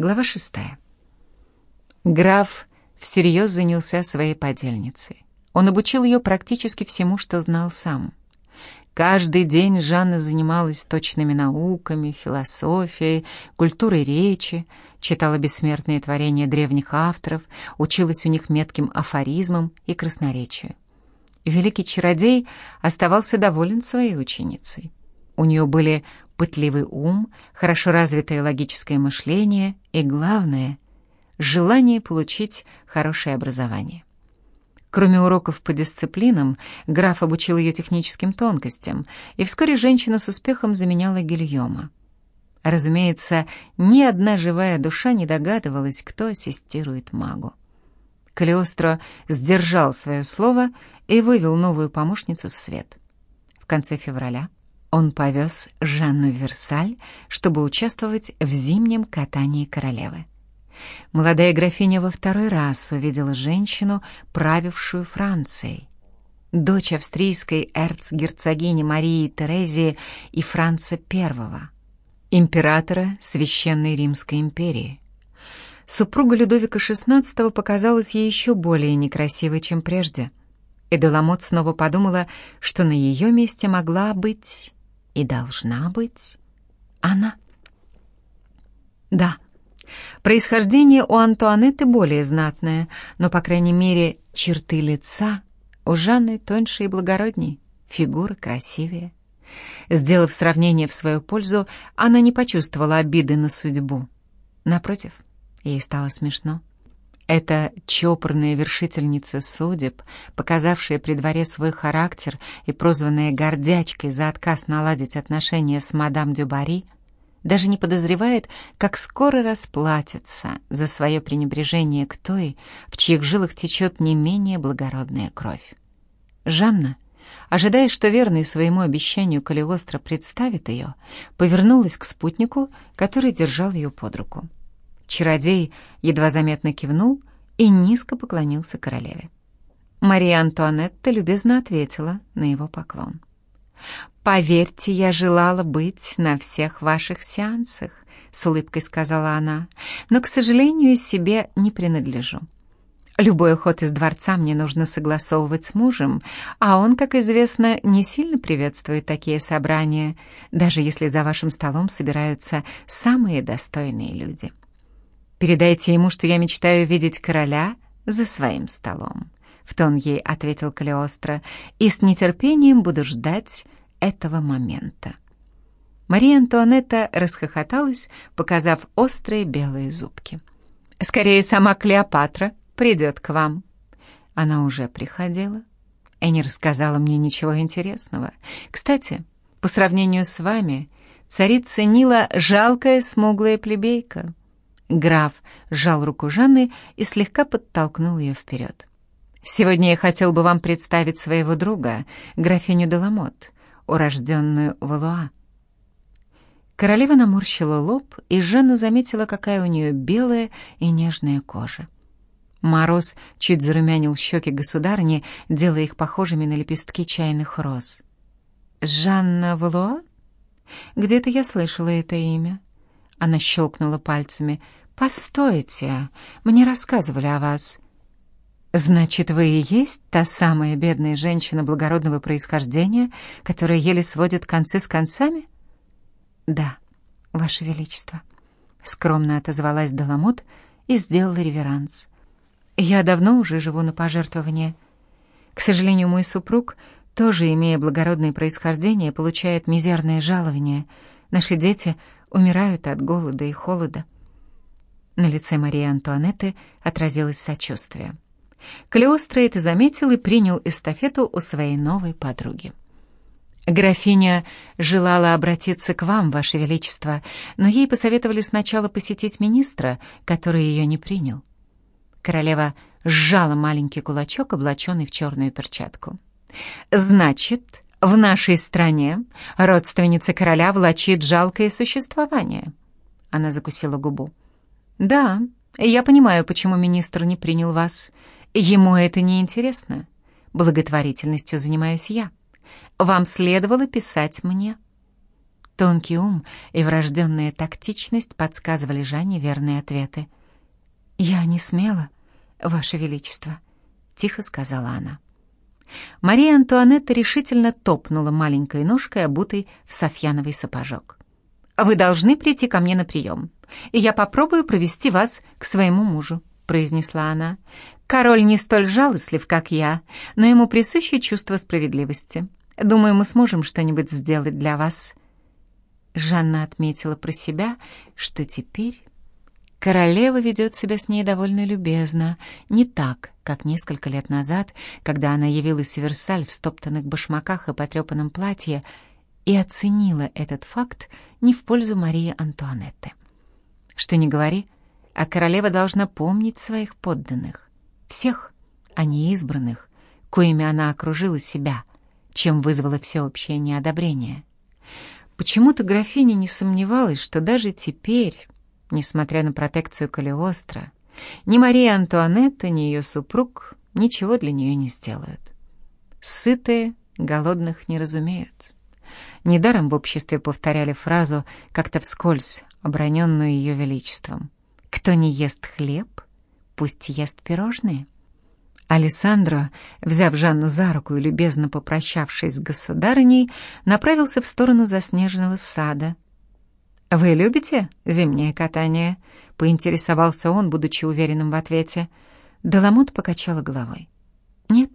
Глава шестая. Граф всерьез занялся своей подельницей. Он обучил ее практически всему, что знал сам. Каждый день Жанна занималась точными науками, философией, культурой речи, читала бессмертные творения древних авторов, училась у них метким афоризмам и красноречию. Великий чародей оставался доволен своей ученицей. У нее были пытливый ум, хорошо развитое логическое мышление и, главное, желание получить хорошее образование. Кроме уроков по дисциплинам, граф обучил ее техническим тонкостям, и вскоре женщина с успехом заменяла Гильома. Разумеется, ни одна живая душа не догадывалась, кто ассистирует магу. Калиостро сдержал свое слово и вывел новую помощницу в свет. В конце февраля он повез Жанну в Версаль, чтобы участвовать в зимнем катании королевы. Молодая графиня во второй раз увидела женщину, правившую Францией. Дочь австрийской эрцгерцогини Марии Терезии и Франца I, императора Священной Римской империи. Супруга Людовика XVI показалась ей еще более некрасивой, чем прежде. И Деламот снова подумала, что на ее месте могла быть и должна быть она. Да, Происхождение у Антуанетты более знатное, но, по крайней мере, черты лица у Жанны тоньше и благородней, фигура красивее. Сделав сравнение в свою пользу, она не почувствовала обиды на судьбу. Напротив, ей стало смешно. Эта чопорная вершительница судеб, показавшая при дворе свой характер и прозванная гордячкой за отказ наладить отношения с мадам Дюбари — даже не подозревает, как скоро расплатится за свое пренебрежение к той, в чьих жилах течет не менее благородная кровь. Жанна, ожидая, что верный своему обещанию Калиостро представит ее, повернулась к спутнику, который держал ее под руку. Чародей едва заметно кивнул и низко поклонился королеве. Мария Антуанетта любезно ответила на его поклон. «Поверьте, я желала быть на всех ваших сеансах», — с улыбкой сказала она, «но, к сожалению, себе не принадлежу. Любой уход из дворца мне нужно согласовывать с мужем, а он, как известно, не сильно приветствует такие собрания, даже если за вашим столом собираются самые достойные люди. Передайте ему, что я мечтаю видеть короля за своим столом», — в тон ей ответил Калиостро, «и с нетерпением буду ждать этого момента. Мария Антуанетта расхохоталась, показав острые белые зубки. «Скорее, сама Клеопатра придет к вам». Она уже приходила и не рассказала мне ничего интересного. Кстати, по сравнению с вами, царица Нила — жалкая смуглая плебейка. Граф сжал руку Жанны и слегка подтолкнул ее вперед. «Сегодня я хотел бы вам представить своего друга, графиню Деламот урожденную Валуа. Королева наморщила лоб, и Жанна заметила, какая у нее белая и нежная кожа. Мороз чуть зарумянил щеки государни, делая их похожими на лепестки чайных роз. «Жанна Валуа? Где-то я слышала это имя». Она щелкнула пальцами. «Постойте, мне рассказывали о вас». «Значит, вы и есть та самая бедная женщина благородного происхождения, которая еле сводит концы с концами?» «Да, Ваше Величество», — скромно отозвалась Даламут и сделала реверанс. «Я давно уже живу на пожертвование. К сожалению, мой супруг, тоже имея благородное происхождение, получает мизерное жалование. Наши дети умирают от голода и холода». На лице Марии Антуанетты отразилось сочувствие. Калиостро это заметил и принял эстафету у своей новой подруги. «Графиня желала обратиться к вам, Ваше Величество, но ей посоветовали сначала посетить министра, который ее не принял». Королева сжала маленький кулачок, облаченный в черную перчатку. «Значит, в нашей стране родственница короля влачит жалкое существование». Она закусила губу. «Да, я понимаю, почему министр не принял вас. Ему это не интересно. Благотворительностью занимаюсь я. Вам следовало писать мне. Тонкий ум и врожденная тактичность подсказывали Жанне верные ответы. «Я не смела, Ваше Величество», — тихо сказала она. Мария Антуанетта решительно топнула маленькой ножкой, обутой в софьяновый сапожок. «Вы должны прийти ко мне на прием, и я попробую провести вас к своему мужу», — произнесла она. «Король не столь жалостлив, как я, но ему присуще чувство справедливости. Думаю, мы сможем что-нибудь сделать для вас». Жанна отметила про себя, что теперь королева ведет себя с ней довольно любезно, не так, как несколько лет назад, когда она явилась в Версаль в стоптанных башмаках и потрепанном платье, и оценила этот факт не в пользу Марии Антуанетты. Что ни говори, а королева должна помнить своих подданных, всех, а не избранных, коими она окружила себя, чем вызвала всеобщее неодобрение. Почему-то графиня не сомневалась, что даже теперь, несмотря на протекцию Калиостро, ни Мария Антуанетта, ни ее супруг ничего для нее не сделают. Сытые голодных не разумеют. Недаром в обществе повторяли фразу, как-то вскользь, оброненную ее величеством. «Кто не ест хлеб, пусть ест пирожные». Алессандро, взяв Жанну за руку и любезно попрощавшись с государыней, направился в сторону заснеженного сада. «Вы любите зимнее катание?» — поинтересовался он, будучи уверенным в ответе. Деламот покачала головой. «Нет».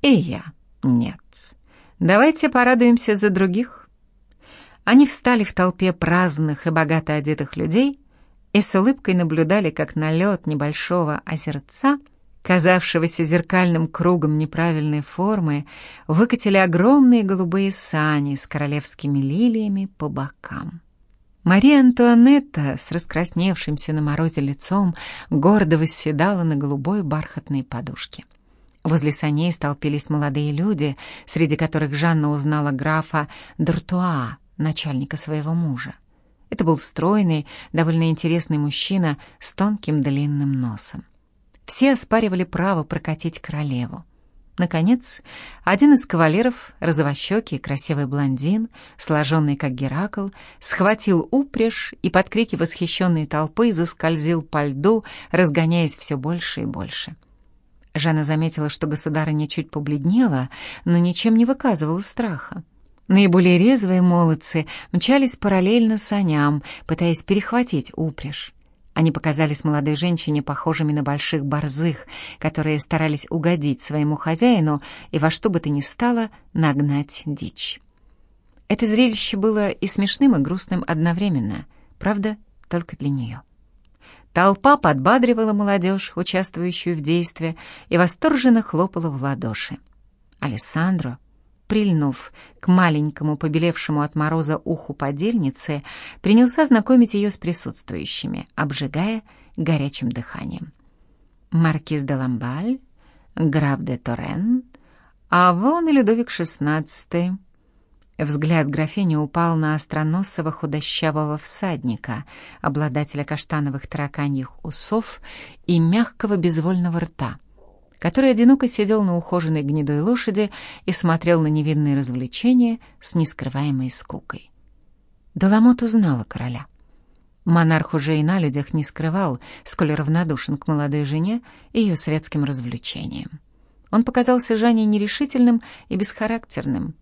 «И я нет. Давайте порадуемся за других». Они встали в толпе праздных и богато одетых людей и с улыбкой наблюдали, как на лед небольшого озерца — казавшегося зеркальным кругом неправильной формы, выкатили огромные голубые сани с королевскими лилиями по бокам. Мария Антуанетта с раскрасневшимся на морозе лицом гордо восседала на голубой бархатной подушке. Возле саней столпились молодые люди, среди которых Жанна узнала графа Д'Артуа, начальника своего мужа. Это был стройный, довольно интересный мужчина с тонким длинным носом. Все оспаривали право прокатить королеву. Наконец, один из кавалеров, розовощекий красивый блондин, сложенный как Геракл, схватил упряжь и под крики восхищенной толпы заскользил по льду, разгоняясь все больше и больше. Жанна заметила, что государыня чуть побледнела, но ничем не выказывала страха. Наиболее резвые молодцы мчались параллельно саням, пытаясь перехватить упряжь. Они показались молодой женщине похожими на больших борзых, которые старались угодить своему хозяину и во что бы то ни стало нагнать дичь. Это зрелище было и смешным, и грустным одновременно, правда, только для нее. Толпа подбадривала молодежь, участвующую в действии, и восторженно хлопала в ладоши. Алессандро прильнув к маленькому побелевшему от мороза уху подельницы, принялся знакомить ее с присутствующими, обжигая горячим дыханием. Маркиз де Ламбаль, граф де Торрен, а вон и Людовик XVI. Взгляд графини упал на остроносого худощавого всадника, обладателя каштановых тараканьих усов и мягкого безвольного рта — который одиноко сидел на ухоженной гнедой лошади и смотрел на невинные развлечения с нескрываемой скукой. Деламот узнала короля. Монарх уже и на людях не скрывал, сколь равнодушен к молодой жене и ее светским развлечениям. Он показался Жанне нерешительным и бесхарактерным.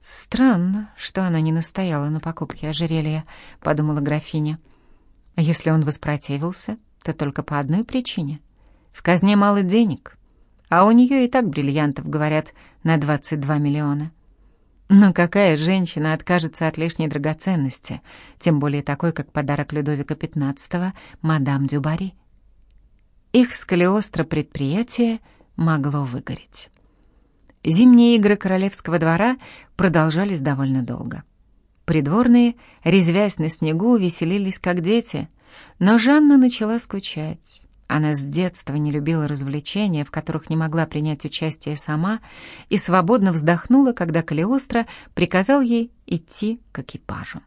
«Странно, что она не настояла на покупке ожерелья», — подумала графиня. «А если он воспротивился, то только по одной причине — в казне мало денег, а у нее и так бриллиантов, говорят, на 22 миллиона. Но какая женщина откажется от лишней драгоценности, тем более такой, как подарок Людовика XV, мадам Дюбари? Их с Калиостро предприятие могло выгореть. Зимние игры королевского двора продолжались довольно долго. Придворные, резвясь на снегу, веселились как дети, но Жанна начала скучать. Она с детства не любила развлечения, в которых не могла принять участие сама, и свободно вздохнула, когда Калиостро приказал ей идти к экипажу.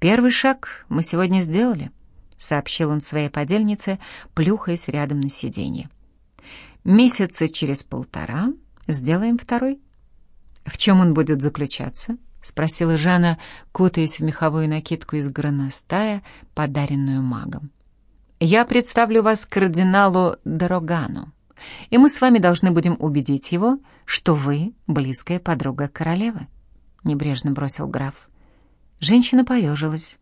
«Первый шаг мы сегодня сделали», — сообщил он своей подельнице, плюхаясь рядом на сиденье. «Месяца через полтора сделаем второй». «В чем он будет заключаться?» — спросила Жанна, кутаясь в меховую накидку из граностая, подаренную магом. «Я представлю вас кардиналу Дорогану, и мы с вами должны будем убедить его, что вы близкая подруга королевы», — небрежно бросил граф. Женщина поежилась.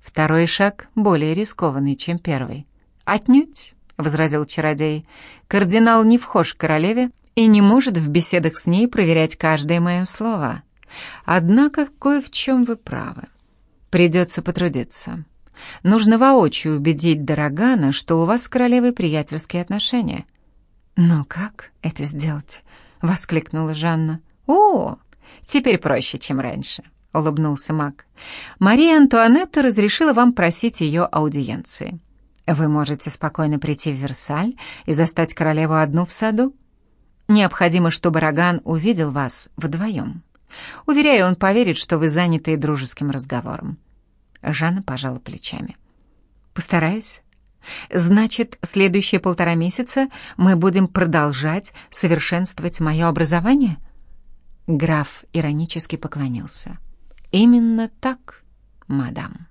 Второй шаг более рискованный, чем первый. «Отнюдь», — возразил чародей, — «кардинал не вхож к королеве и не может в беседах с ней проверять каждое мое слово. Однако кое в чем вы правы. Придется потрудиться. Нужно воочию убедить Дорогана, что у вас с королевой приятельские отношения». «Но как это сделать?» — воскликнула Жанна. «О, теперь проще, чем раньше», — улыбнулся маг. «Мария Антуанетта разрешила вам просить ее аудиенции. Вы можете спокойно прийти в Версаль и застать королеву одну в саду. Необходимо, чтобы Роган увидел вас вдвоем. Уверяю, он поверит, что вы заняты дружеским разговором». Жанна пожала плечами. «Постараюсь». «Значит, следующие полтора месяца мы будем продолжать совершенствовать мое образование?» Граф иронически поклонился. «Именно так, мадам».